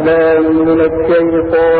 الله من الشيطان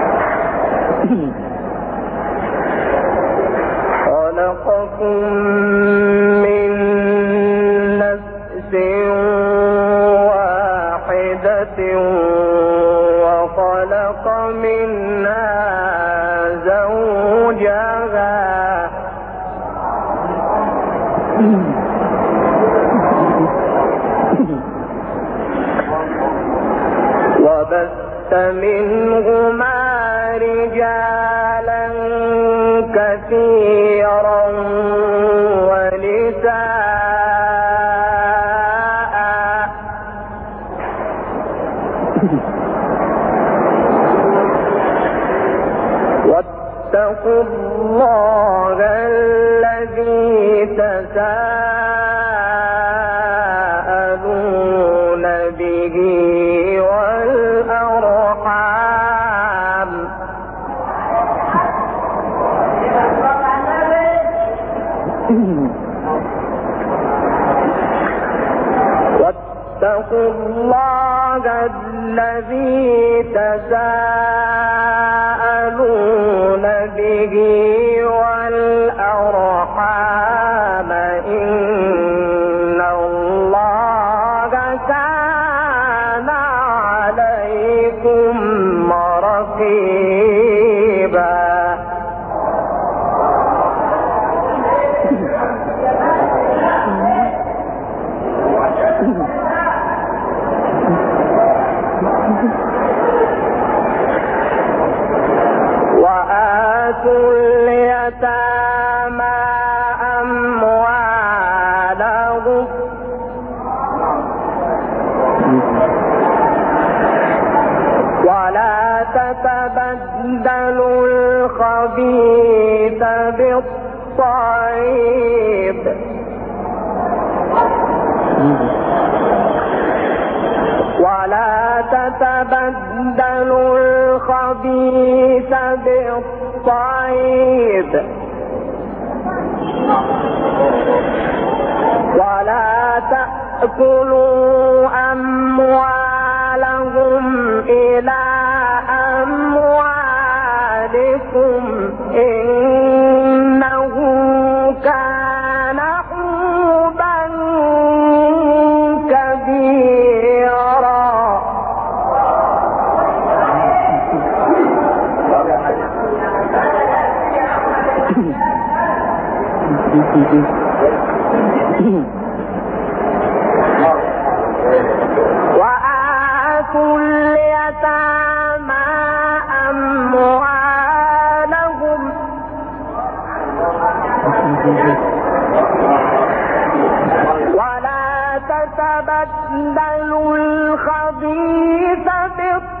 كثيرا يبدل الخبيث بالطيب. ولا تأكلوا أموالهم إلى ولا تتبدلوا الخبيث بالطيب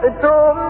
It's over.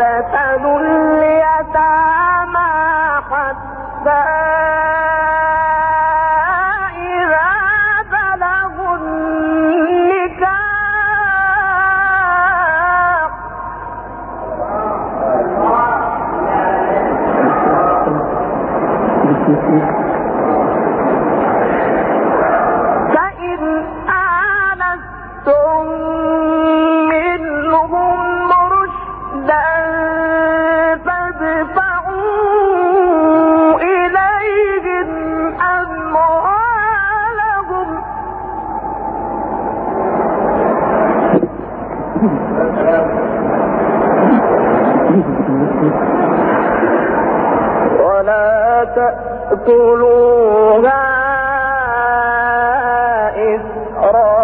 وابتلوا اليتامى حتى تأكلوها إسرافا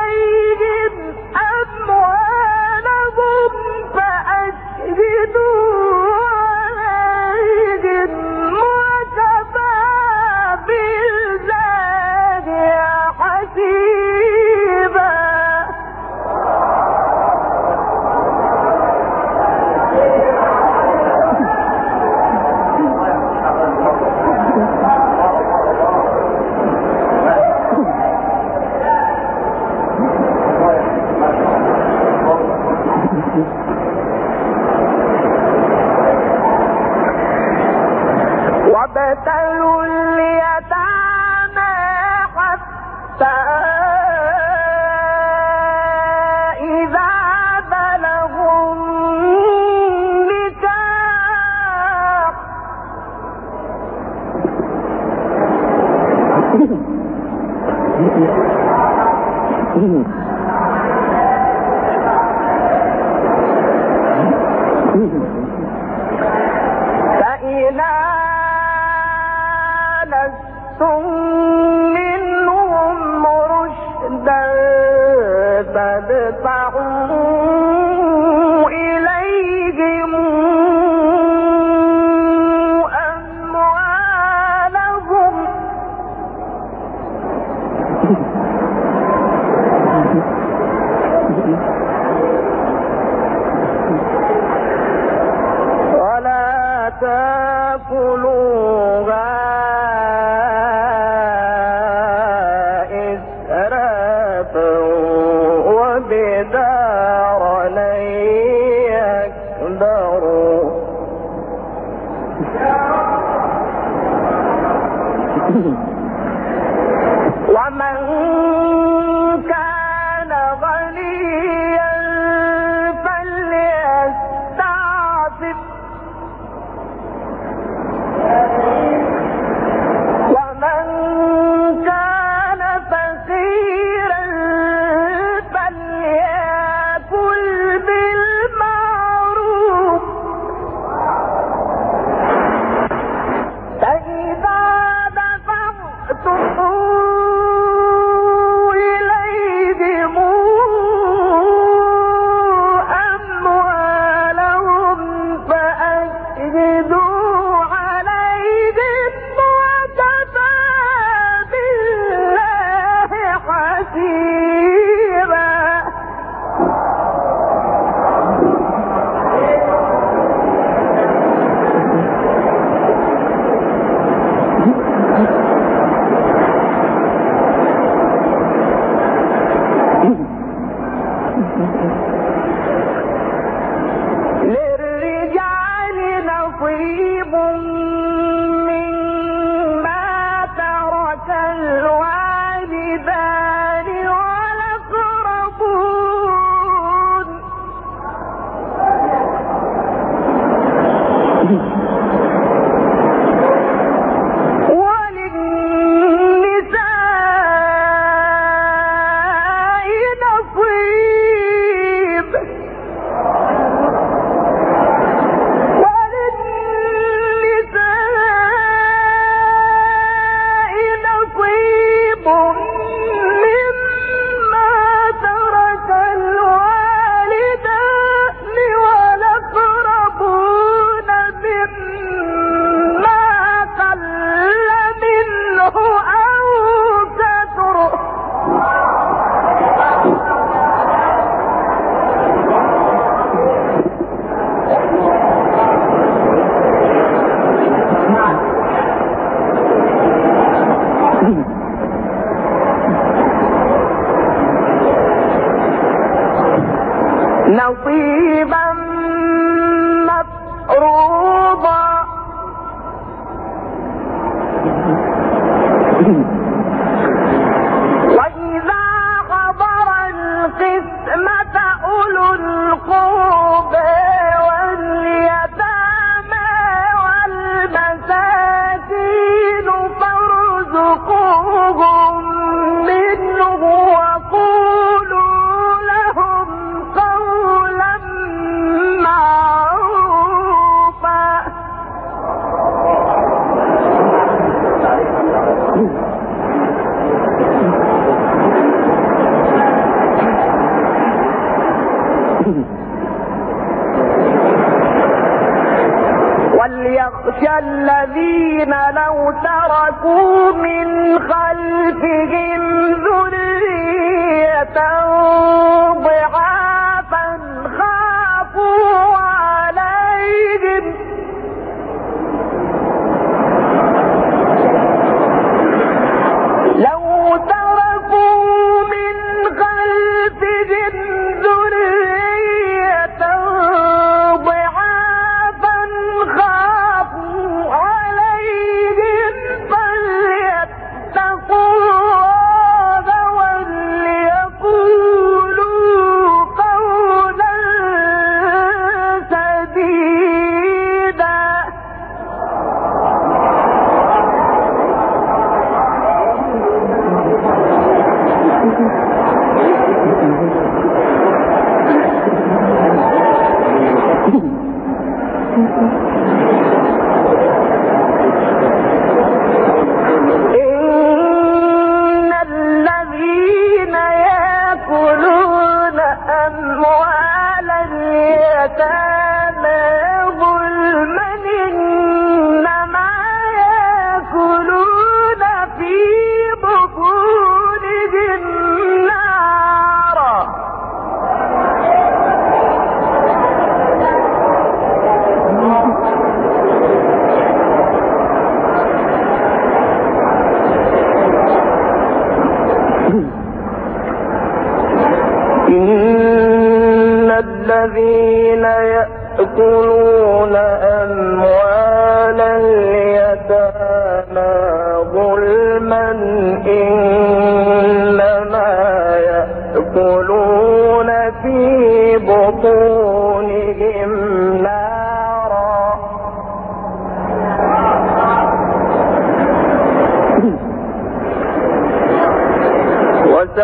تلو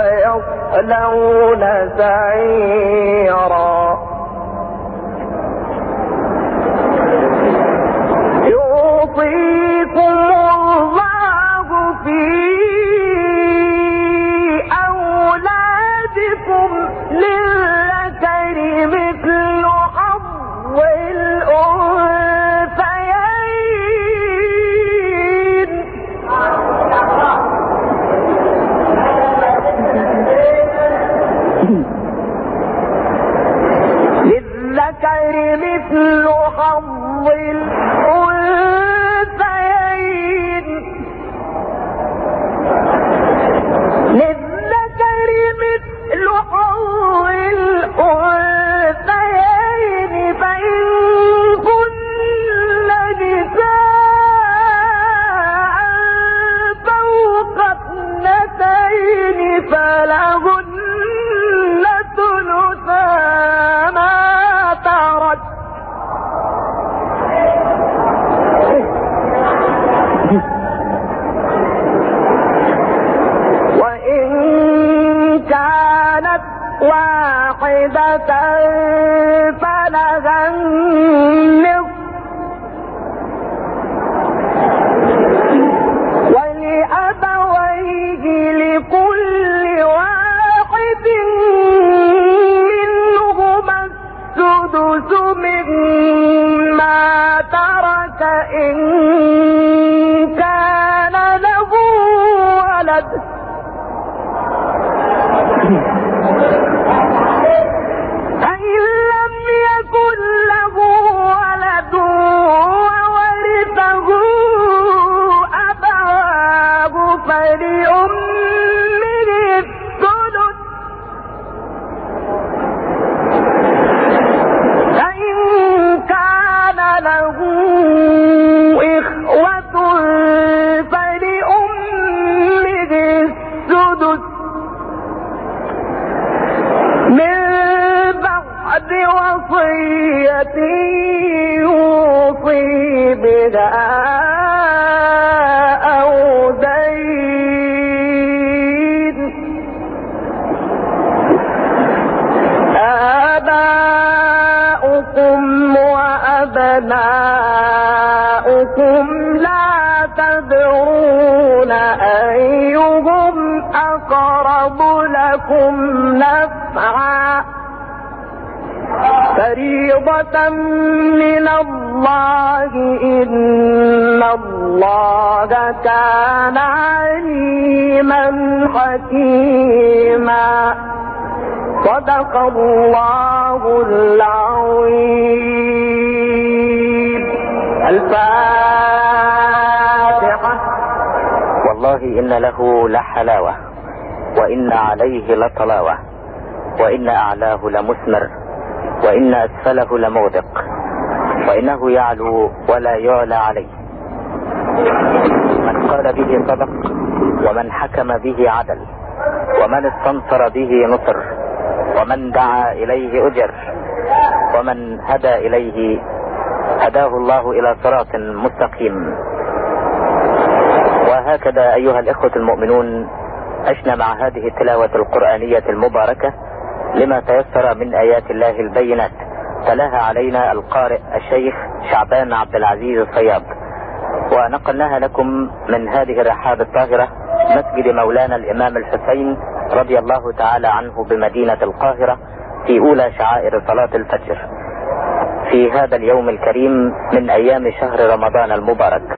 وسيصلون سعيرا. فريضة من الله إن الله كان عليما حكيما. صدق الله العظيم. الفاتحة. والله إن له لحلاوة. وإن عليه لطلاوة وإن أعلاه لمثمر وإن أسفله لمغدق وإنه يعلو ولا يعلى عليه. من قال به صدق ومن حكم به عدل ومن استنصر به نصر ومن دعا إليه أجر ومن هدى إليه هداه الله إلى صراط مستقيم. وهكذا أيها الإخوة المؤمنون عشنا مع هذه التلاوة القرآنية المباركة لما تيسر من آيات الله البينات تلاها علينا القارئ الشيخ شعبان عبد العزيز الصياد. ونقلناها لكم من هذه الرحاب الطاهرة مسجد مولانا الإمام الحسين رضي الله تعالى عنه بمدينة القاهرة في أولى شعائر صلاة الفجر. في هذا اليوم الكريم من أيام شهر رمضان المبارك.